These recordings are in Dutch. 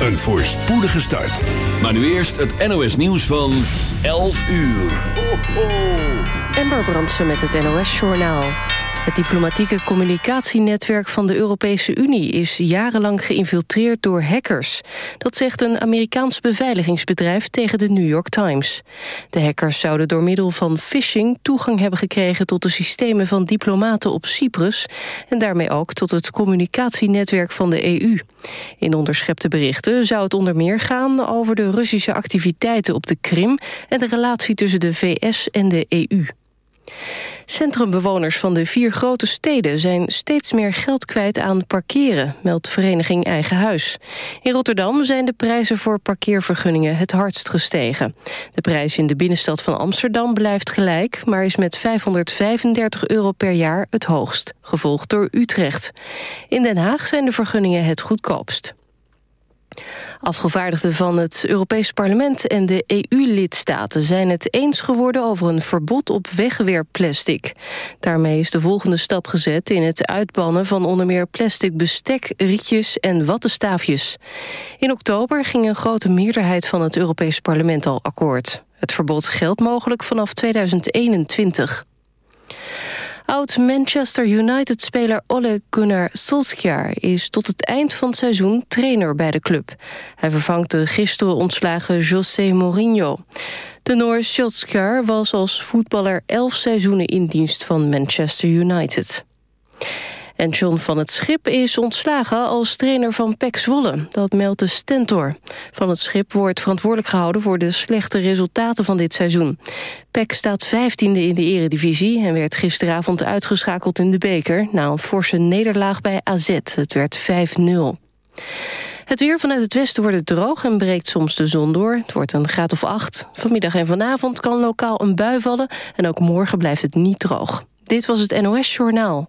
een voorspoedige start. Maar nu eerst het NOS nieuws van 11 uur. Ho, ho. Ember Brandsen met het NOS-journaal. Het diplomatieke communicatienetwerk van de Europese Unie... is jarenlang geïnfiltreerd door hackers. Dat zegt een Amerikaans beveiligingsbedrijf tegen de New York Times. De hackers zouden door middel van phishing toegang hebben gekregen... tot de systemen van diplomaten op Cyprus... en daarmee ook tot het communicatienetwerk van de EU. In onderschepte berichten zou het onder meer gaan... over de Russische activiteiten op de Krim... en de relatie tussen de VS en de EU. Centrumbewoners van de vier grote steden zijn steeds meer geld kwijt aan parkeren, meldt vereniging Eigen Huis. In Rotterdam zijn de prijzen voor parkeervergunningen het hardst gestegen. De prijs in de binnenstad van Amsterdam blijft gelijk, maar is met 535 euro per jaar het hoogst, gevolgd door Utrecht. In Den Haag zijn de vergunningen het goedkoopst. Afgevaardigden van het Europees Parlement en de EU-lidstaten zijn het eens geworden over een verbod op wegwerpplastic. Daarmee is de volgende stap gezet in het uitbannen van onder meer plastic bestek, rietjes en wattenstaafjes. In oktober ging een grote meerderheid van het Europees Parlement al akkoord. Het verbod geldt mogelijk vanaf 2021. Oud-Manchester United-speler Ole Gunnar Solskjaer... is tot het eind van het seizoen trainer bij de club. Hij vervangt de gisteren ontslagen José Mourinho. De Noors Solskjaer was als voetballer elf seizoenen in dienst van Manchester United. En John van het Schip is ontslagen als trainer van PEC Zwolle. Dat meldt de Stentor. Van het Schip wordt verantwoordelijk gehouden... voor de slechte resultaten van dit seizoen. PEC staat vijftiende in de eredivisie... en werd gisteravond uitgeschakeld in de beker... na een forse nederlaag bij AZ. Het werd 5-0. Het weer vanuit het westen wordt het droog en breekt soms de zon door. Het wordt een graad of acht. Vanmiddag en vanavond kan lokaal een bui vallen... en ook morgen blijft het niet droog. Dit was het NOS Journaal.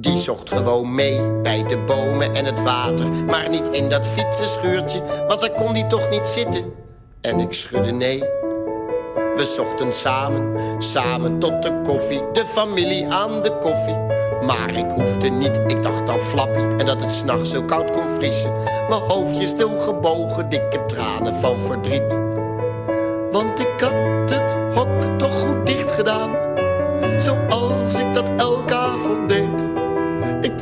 Die zocht gewoon mee bij de bomen en het water. Maar niet in dat fietsenschuurtje, want daar kon hij toch niet zitten. En ik schudde nee. We zochten samen, samen tot de koffie. De familie aan de koffie. Maar ik hoefde niet, ik dacht aan Flappy. En dat het s'nachts zo koud kon vriezen. Mijn hoofdje stil gebogen, dikke tranen van verdriet. Want ik had het hok toch goed dicht gedaan.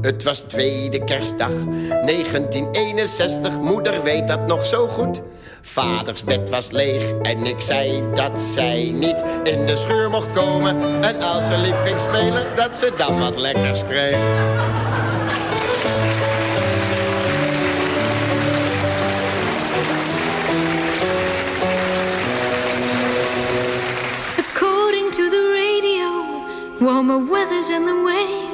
Het was tweede kerstdag 1961, moeder weet dat nog zo goed. Vaders bed was leeg en ik zei dat zij niet in de schuur mocht komen. En als ze lief ging spelen, dat ze dan wat lekkers kreeg. According to the radio, warmer weather's in the way.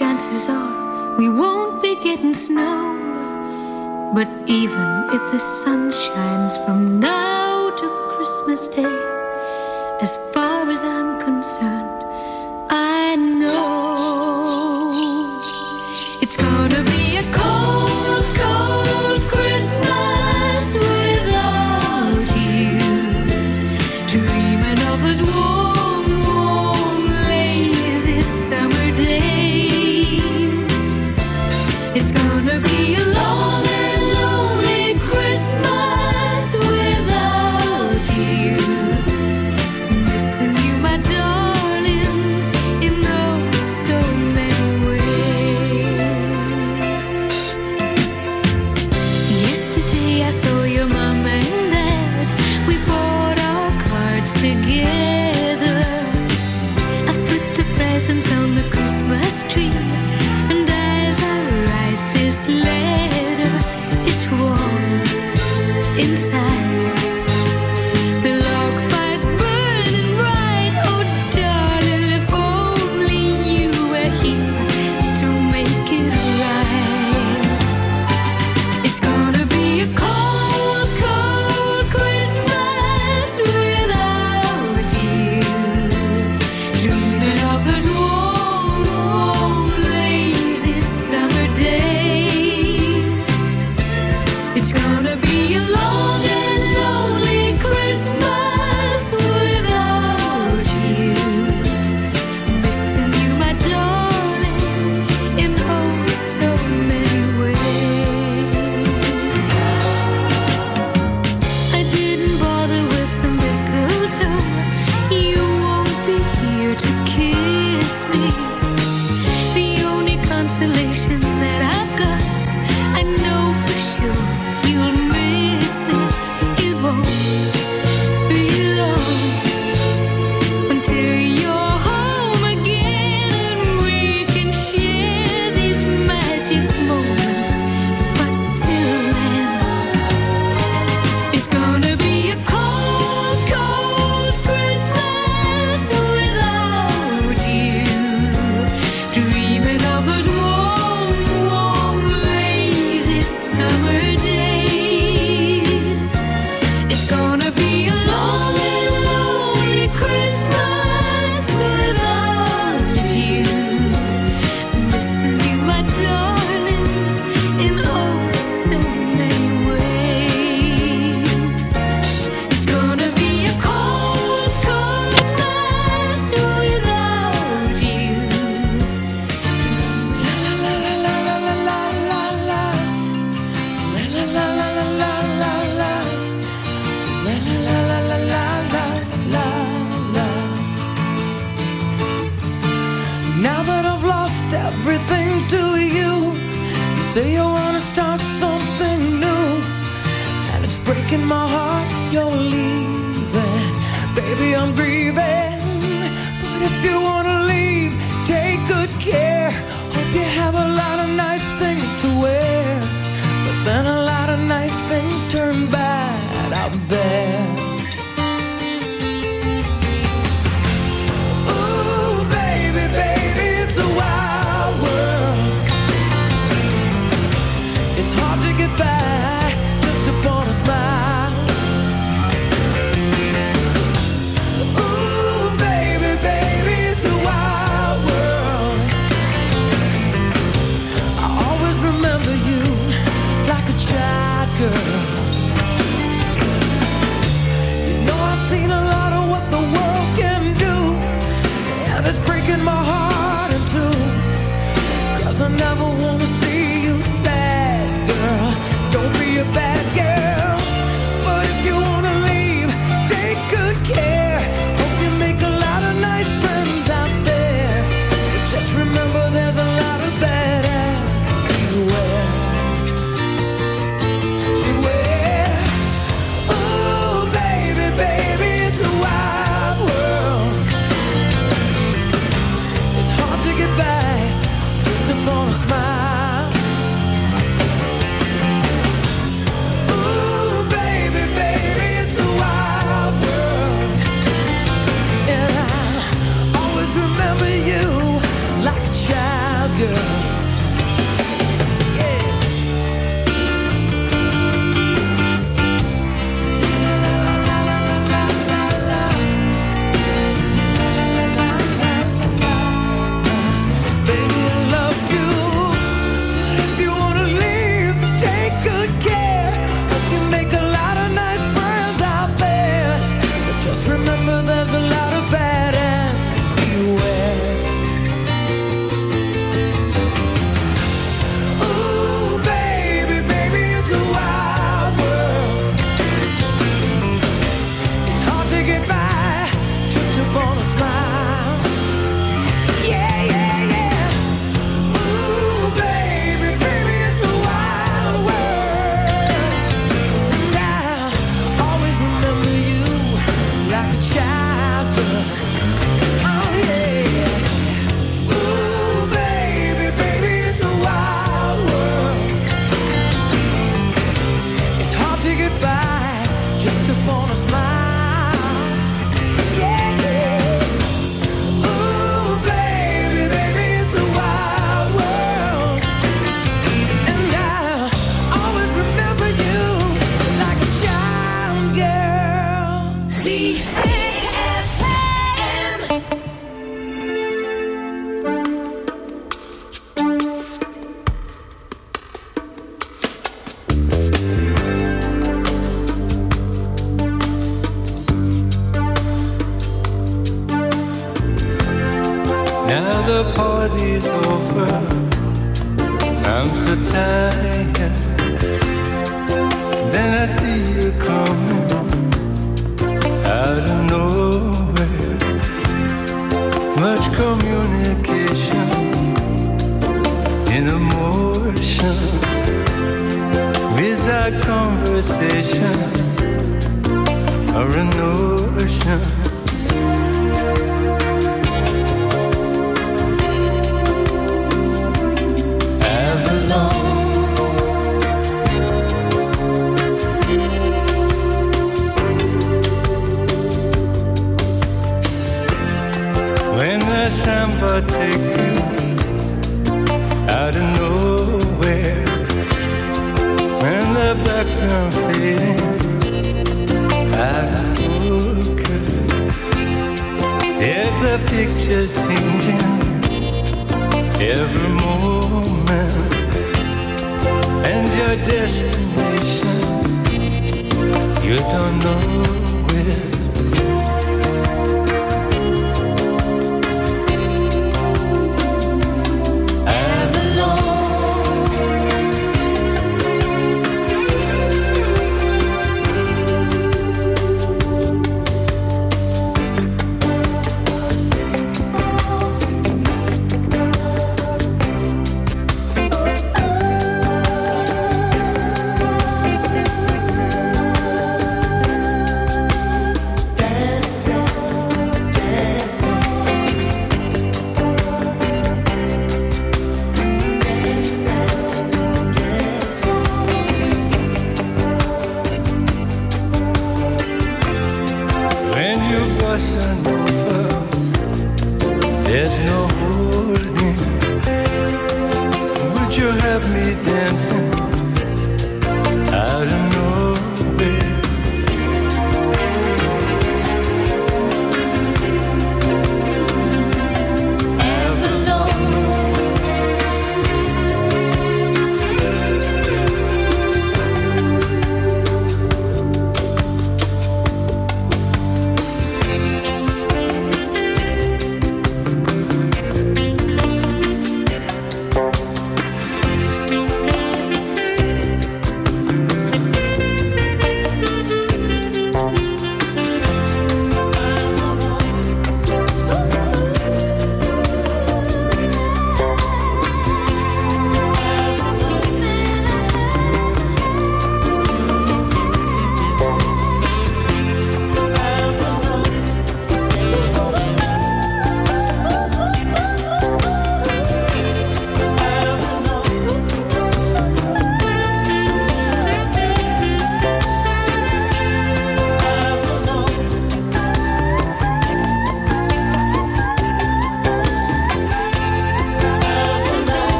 Chances are we won't be getting snow. But even if the sun shines from now to Christmas Day,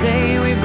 say we've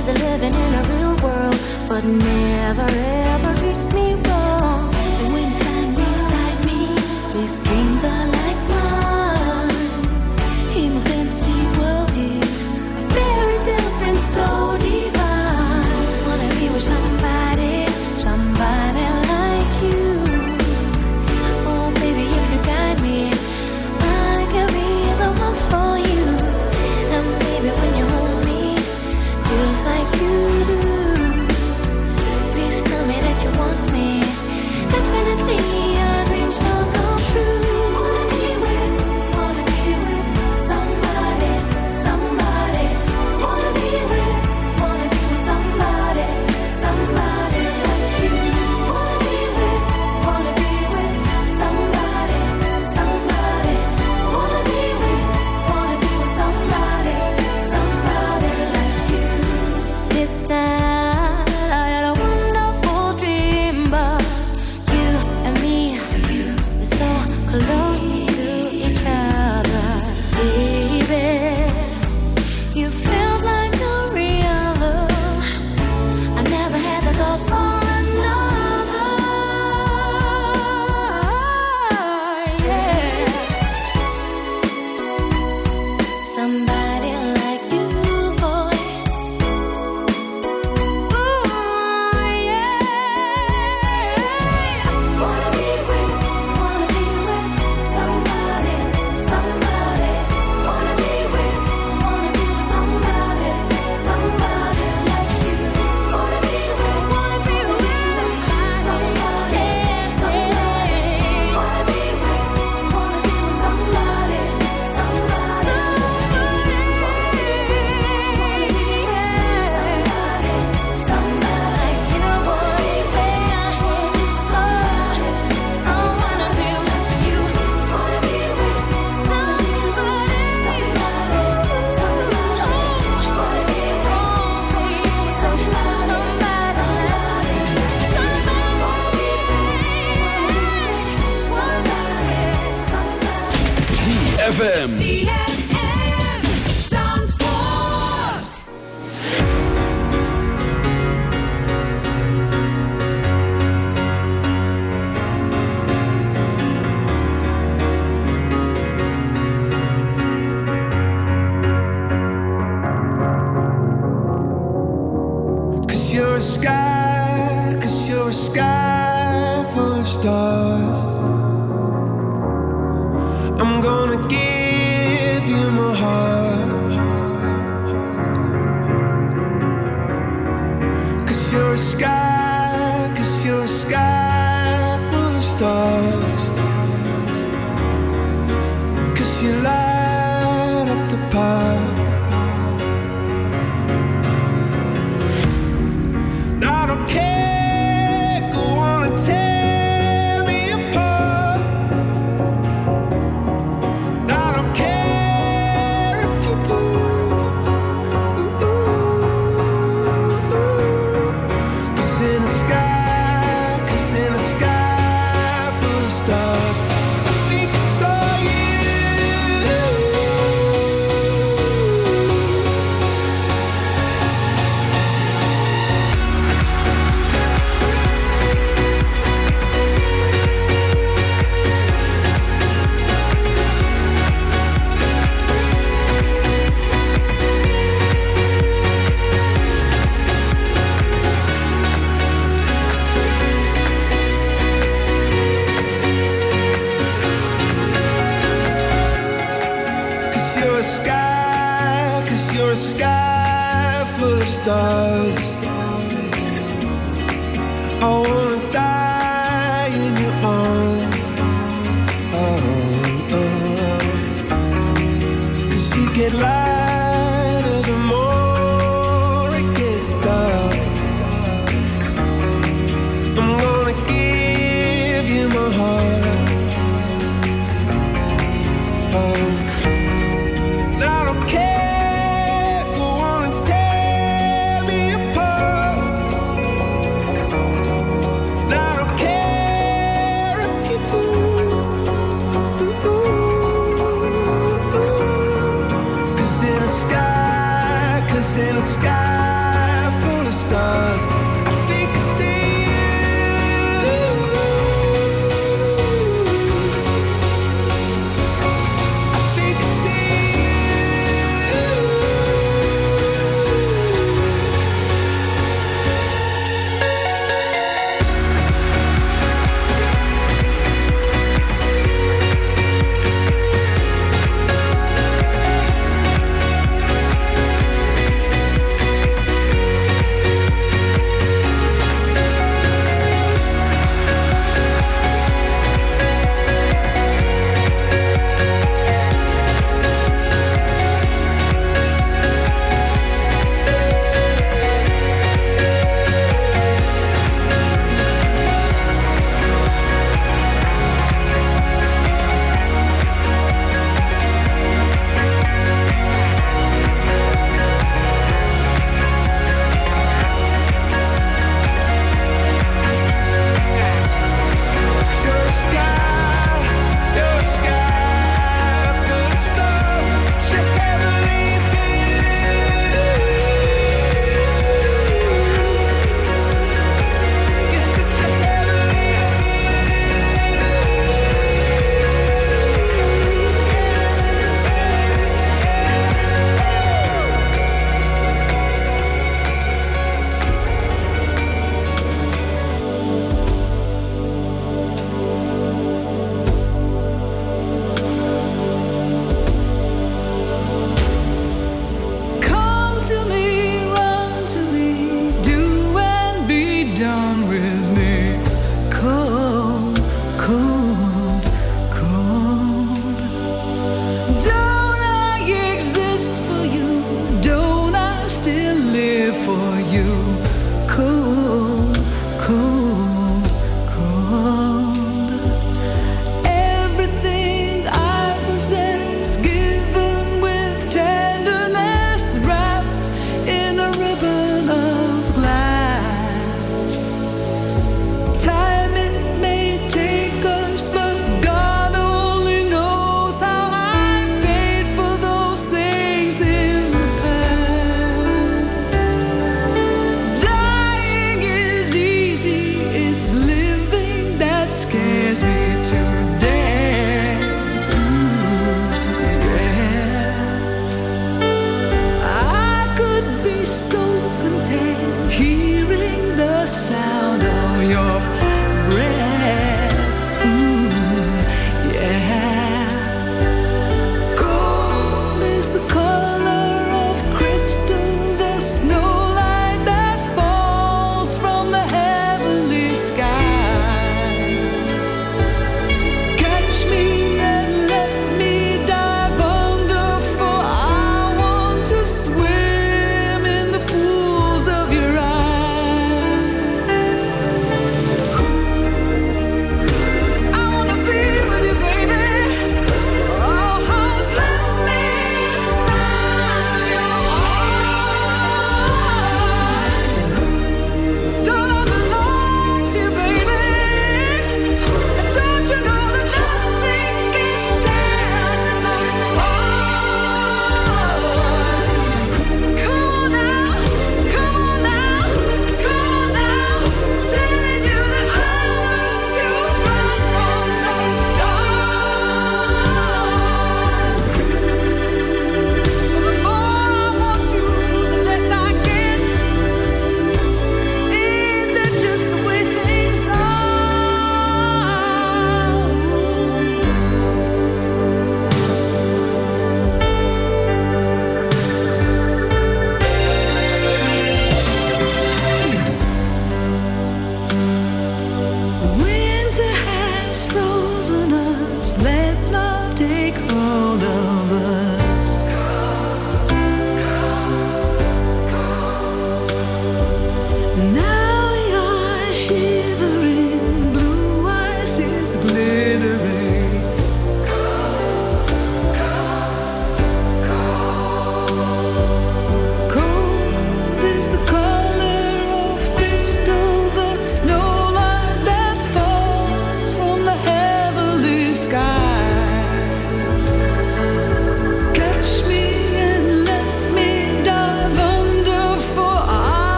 She's living in a real world, but never ever treats me wrong. And when time beside me, these dreams are like mine. He fancy.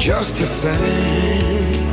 Just the same.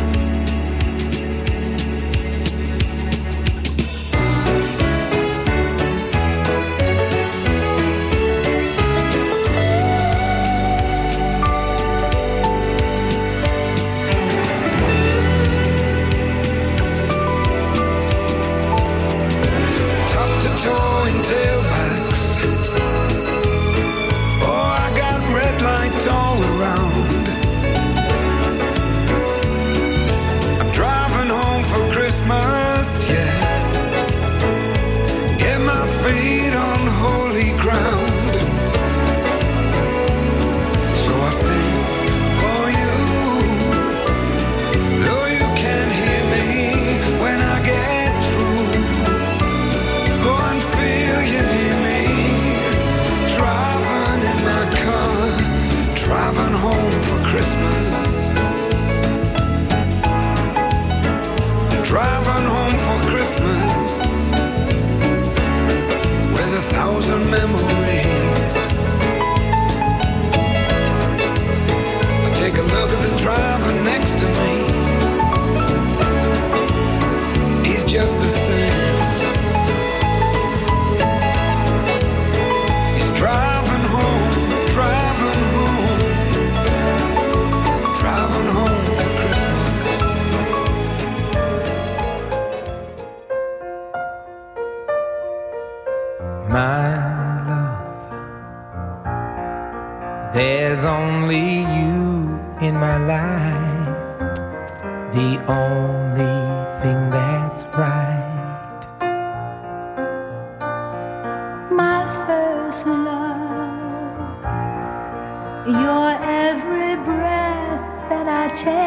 Take,